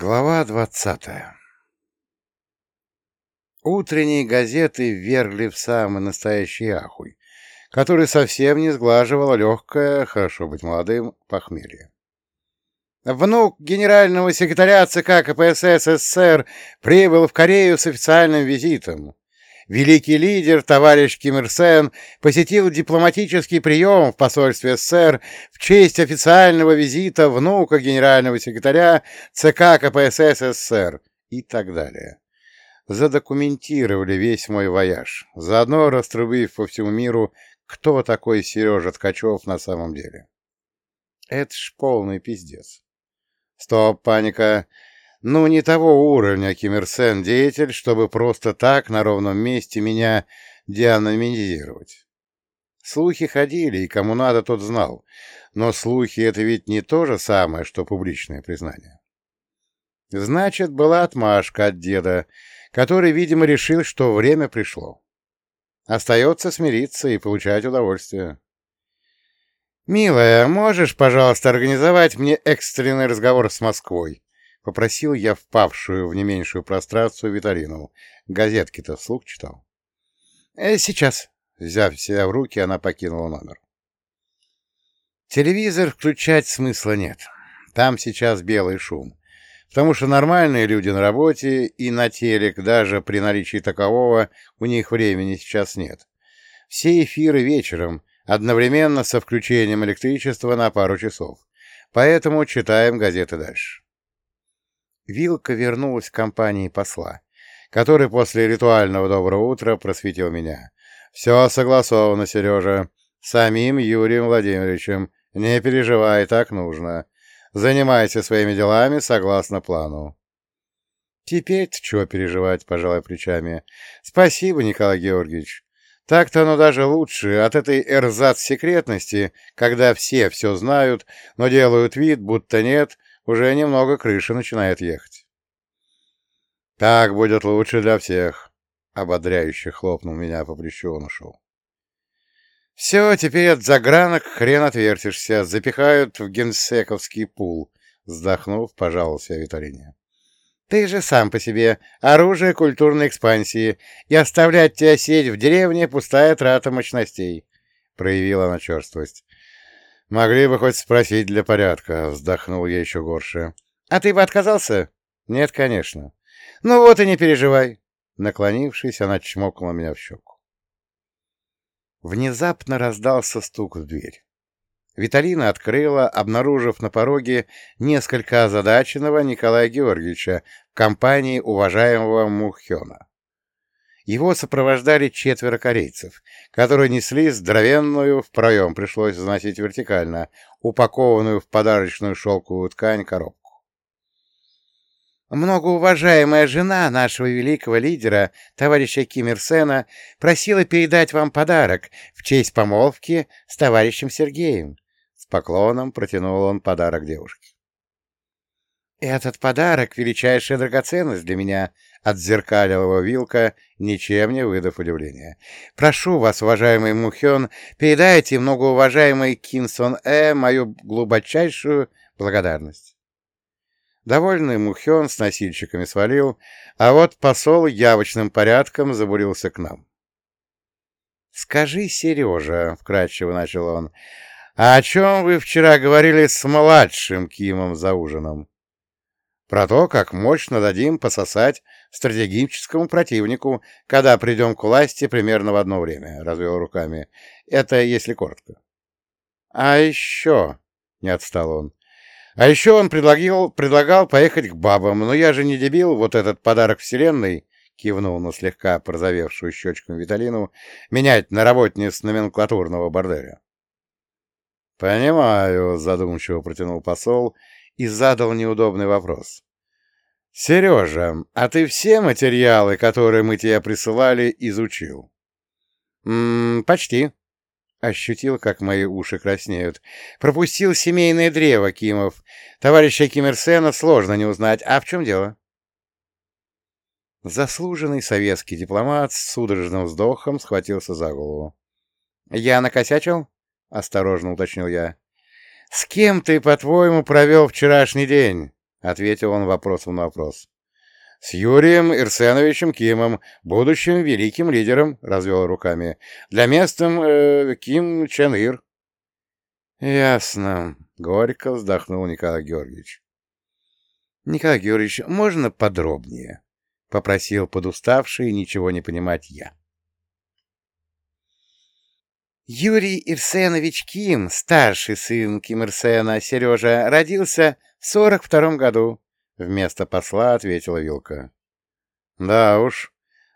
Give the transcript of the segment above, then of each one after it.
Глава двадцатая Утренние газеты вергли в самый настоящий ахуй, который совсем не сглаживало легкое, хорошо быть молодым, похмелье. Внук генерального секретаря ЦК КПСС СССР прибыл в Корею с официальным визитом. Великий лидер, товарищ Ким Ир Сен, посетил дипломатический прием в посольстве СССР в честь официального визита внука генерального секретаря ЦК КПСС СССР и так далее. Задокументировали весь мой вояж, заодно раструбив по всему миру, кто такой Сережа Ткачев на самом деле. Это ж полный пиздец. Стоп, паника. Ну, не того уровня Ким Ир Сен деятель, чтобы просто так на ровном месте меня деанонимизировать. Слухи ходили, и кому надо, тот знал. Но слухи — это ведь не то же самое, что публичное признание. Значит, была отмашка от деда, который, видимо, решил, что время пришло. Остается смириться и получать удовольствие. «Милая, можешь, пожалуйста, организовать мне экстренный разговор с Москвой?» — попросил я впавшую в не меньшую прострацию Виталину. Газетки-то вслух читал. «Э, «Сейчас». Взяв себя в руки, она покинула номер. Телевизор включать смысла нет. Там сейчас белый шум. Потому что нормальные люди на работе и на телек, даже при наличии такового, у них времени сейчас нет. Все эфиры вечером, одновременно со включением электричества на пару часов. Поэтому читаем газеты дальше. Вилка вернулась к компании посла, который после ритуального доброго утра просветил меня. «Все согласовано, Сережа. Самим Юрием Владимировичем. Не переживай, так нужно. Занимайся своими делами согласно плану». «Теперь-то чего переживать?» — пожалуй плечами. «Спасибо, Николай Георгиевич. Так-то оно даже лучше от этой эрзац-секретности, когда все все знают, но делают вид, будто нет, уже немного крыша начинает ехать. «Так будет лучше для всех», — ободряюще хлопнул меня по плечу, он ушел. «Все, теперь от загранок хрен отвертишься, запихают в генсековский пул», — вздохнув, пожаловался Виталине. «Ты же сам по себе оружие культурной экспансии, и оставлять тебя сеть в деревне — пустая трата мощностей», — проявила она черствость. «Могли бы хоть спросить для порядка», — вздохнул я еще горше. «А ты бы отказался?» «Нет, конечно». «Ну вот и не переживай». Наклонившись, она чмокнула меня в щеку. Внезапно раздался стук в дверь. Виталина открыла, обнаружив на пороге несколько озадаченного Николая Георгиевича в компании уважаемого Мухена. Его сопровождали четверо корейцев, которые несли здоровенную, в проем пришлось заносить вертикально, упакованную в подарочную шелковую ткань коробку. Многоуважаемая жена нашего великого лидера, товарища Ким Ир Сена, просила передать вам подарок в честь помолвки с товарищем Сергеем. С поклоном протянул он подарок девушке. «Этот подарок — величайшая драгоценность для меня», — отзеркалил его Вилка, ничем не выдав удивления. «Прошу вас, уважаемый Мухен, передайте многоуважаемый Кинсон Э мою глубочайшую благодарность». Довольный Мухен с носильщиками свалил, а вот посол явочным порядком забурился к нам. «Скажи, Сережа», — вкратчиво начал он, — «а о чем вы вчера говорили с младшим Кимом за ужином?» Про то, как мощно дадим пососать стратегическому противнику, когда придем к власти примерно в одно время, — развел руками. Это если коротко. — А еще, — не отстал он, — а еще он предлагал, предлагал поехать к бабам, но я же не дебил, вот этот подарок вселенной, — кивнул на слегка порозовевшую щечку Виталину, — менять на работниц номенклатурного борделя. — Понимаю, — задумчиво протянул посол, — и задал неудобный вопрос. «Сережа, а ты все материалы, которые мы тебе присылали, изучил?» «М -м, «Почти», — ощутил, как мои уши краснеют. «Пропустил семейное древо, Кимов. Товарища Киммерсена сложно не узнать. А в чем дело?» Заслуженный советский дипломат с судорожным вздохом схватился за голову. «Я накосячил?» — осторожно уточнил я. «С кем ты, по-твоему, провел вчерашний день?» — ответил он вопросом на вопрос. — С Юрием Ирсеновичем Кимом, будущим великим лидером, — развел руками. — Для местом э, Ким Чен Ир. — Ясно, — горько вздохнул Николай Георгиевич. — Николай Георгиевич, можно подробнее? — попросил подуставший ничего не понимать я. Юрий Ирсенович Ким, старший сын Ким Ирсена, Сережа, родился сорок втором году, — вместо посла ответила Вилка. — Да уж,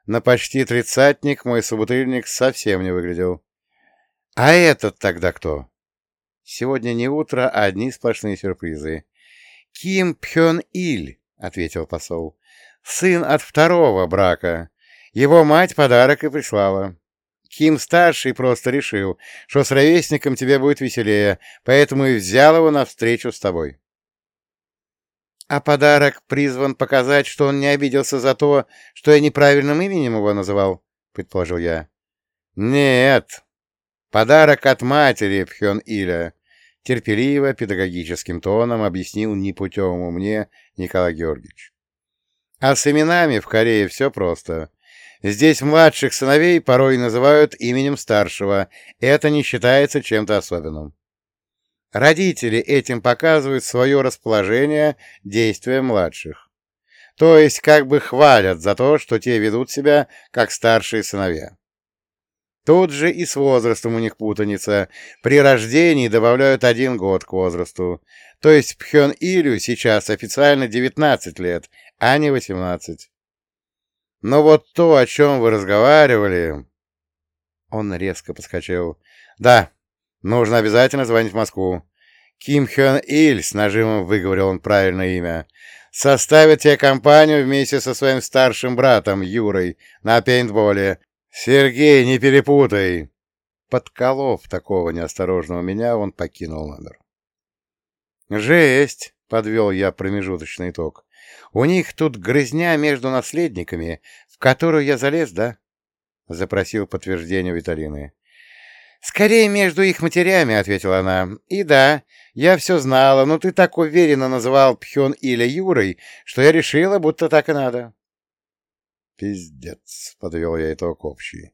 на почти тридцатник мой собутыльник совсем не выглядел. — А этот тогда кто? Сегодня не утро, а одни сплошные сюрпризы. — Ким Пхён Иль, — ответил посол. — Сын от второго брака. Его мать подарок и прислала. Ким-старший просто решил, что с ровесником тебе будет веселее, поэтому и взял его навстречу с тобой. — А подарок призван показать, что он не обиделся за то, что я неправильным именем его называл, — предположил я. — Нет, Подарок от матери Пхён Иля. Терпеливо, педагогическим тоном объяснил непутевому мне Николай Георгиевич. А с именами в Корее все просто. Здесь младших сыновей порой называют именем старшего. Это не считается чем-то особенным. Родители этим показывают свое расположение действия младших. То есть как бы хвалят за то, что те ведут себя как старшие сыновья. Тут же и с возрастом у них путаница. При рождении добавляют один год к возрасту. То есть Пхён Илю сейчас официально 19 лет, а не 18. Но вот то, о чем вы разговаривали... Он резко подскочил. Да, нужно обязательно звонить в Москву. Ким Хён Иль, с нажимом выговорил он правильное имя, составит тебе компанию вместе со своим старшим братом Юрой на пейнтболе «Сергей, не перепутай!» Подколов такого неосторожного меня, он покинул номер. «Жесть!» — подвел я промежуточный итог. «У них тут грызня между наследниками, в которую я залез, да?» — запросил подтверждение Виталины. «Скорее между их матерями», — ответила она. «И да, я все знала, но ты так уверенно называл Пхён Иля Юрой, что я решила, будто так и надо». Пиздец, подвел я итог общий.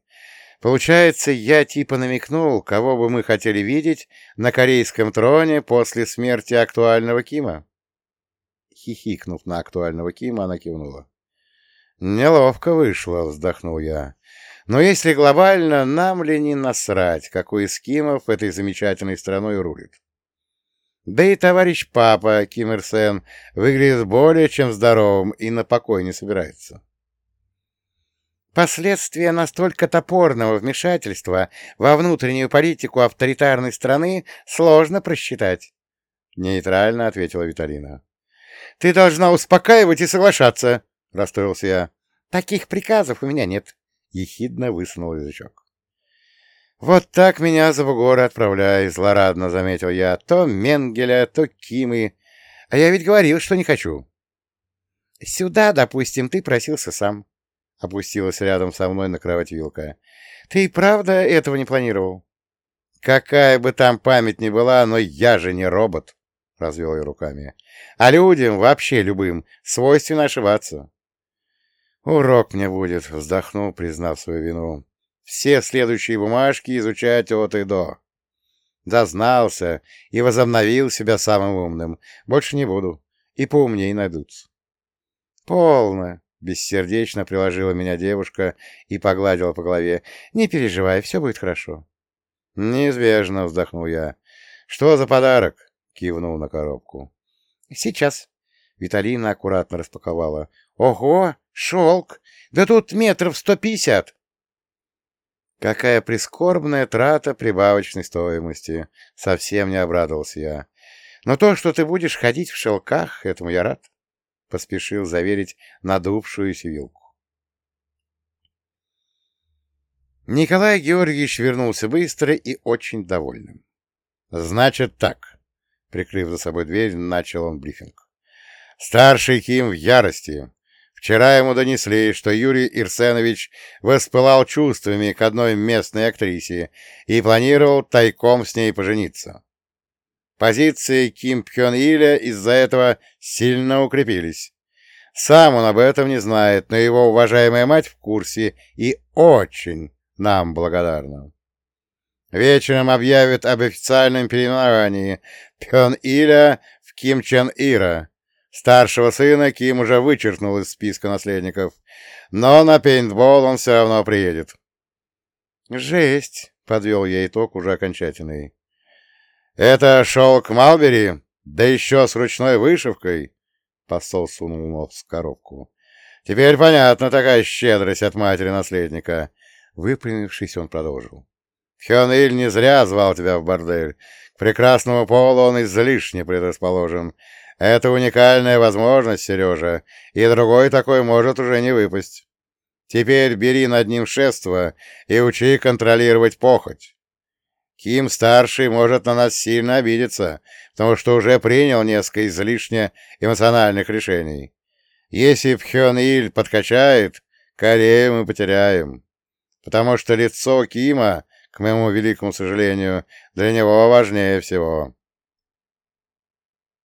Получается, я типа намекнул, кого бы мы хотели видеть на корейском троне после смерти актуального Кима? Хихикнув на актуального Кима, она кивнула. Неловко вышло, вздохнул я. Но если глобально, нам ли не насрать, какой из Кимов этой замечательной страной рулит? Да и товарищ папа, Ким Ир Сен, выглядит более чем здоровым и на покой не собирается. Последствия настолько топорного вмешательства во внутреннюю политику авторитарной страны сложно просчитать. Нейтрально ответила Виталина. — Ты должна успокаивать и соглашаться, — расстроился я. — Таких приказов у меня нет, — ехидно высунул язычок. — Вот так меня за бугоры отправляй, — злорадно заметил я. То Менгеля, то Кимы. А я ведь говорил, что не хочу. — Сюда, допустим, ты просился сам, — опустилась рядом со мной на кровать Вилка. — Ты и правда этого не планировал? — Какая бы там память ни была, но я же не робот, — развел я руками. — А людям, вообще любым, свойственно ошибаться. — Урок мне будет, — вздохнул, признав свою вину. — Все следующие бумажки изучать от и до. Дознался и возобновил себя самым умным. Больше не буду. И поумнее найдутся. — Полно, Бессердечно приложила меня девушка и погладила по голове. «Не переживай, все будет хорошо». «Неизбежно», — вздохнул я. «Что за подарок?» — кивнул на коробку. «Сейчас». Виталина аккуратно распаковала. «Ого! Шелк! Да тут метров сто пятьдесят!» Какая прискорбная трата прибавочной стоимости. Совсем не обрадовался я. Но то, что ты будешь ходить в шелках, этому я рад. — поспешил заверить надувшуюся вилку. Николай Георгиевич вернулся быстро и очень довольным. «Значит так», — прикрыв за собой дверь, начал он брифинг. «Старший Ким в ярости. Вчера ему донесли, что Юрий Ирсенович воспылал чувствами к одной местной актрисе и планировал тайком с ней пожениться. Позиции Ким Пхён Иля из-за этого сильно укрепились. Сам он об этом не знает, но его уважаемая мать в курсе и очень нам благодарна. Вечером объявят об официальном переименовании Пхён Иля в Ким Чен Ира. Старшего сына Ким уже вычеркнул из списка наследников, но на пейнтбол он все равно приедет. «Жесть!» — подвел я итог уже окончательный. «Это шелк Малбери, да еще с ручной вышивкой!» Посол сунул нос в коробку. «Теперь понятно такая щедрость от матери-наследника!» Выпрямившись, он продолжил. «Хён не зря звал тебя в бордель. К прекрасному полу он излишне предрасположен. Это уникальная возможность, Сережа, и другой такой может уже не выпасть. Теперь бери над ним шество и учи контролировать похоть. Ким-старший может на нас сильно обидеться, потому что уже принял несколько излишне эмоциональных решений. Если Пхён Иль подкачает, Корею мы потеряем. Потому что лицо Кима, к моему великому сожалению, для него важнее всего.